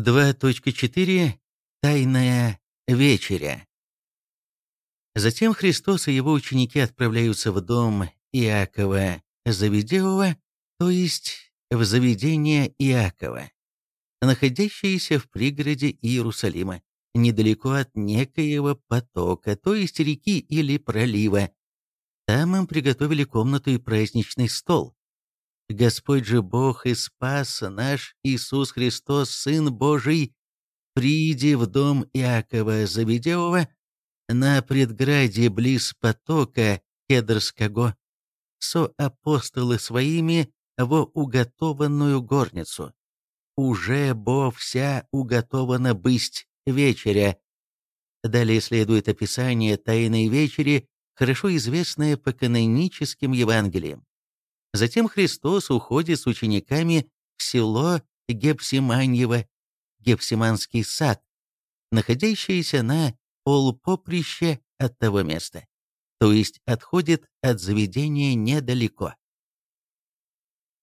2.4. Тайная вечеря. Затем Христос и его ученики отправляются в дом Иакова Завидеева, то есть в заведение Иакова, находящееся в пригороде Иерусалима, недалеко от некоего потока, то есть реки или пролива. Там им приготовили комнату и праздничный стол. Господь же Бог и Спас наш Иисус Христос, Сын Божий, приди в дом Иакова Завидеова на предграде близ потока Кедрского, со апостолы своими во уготованную горницу. Уже бо вся уготована бысть вечеря. Далее следует описание Тайной вечери, хорошо известное по каноническим Евангелиям. Затем Христос уходит с учениками в село Гепсиманьево, Гепсиманский сад, находящееся на полпоприще от того места, то есть отходит от заведения недалеко.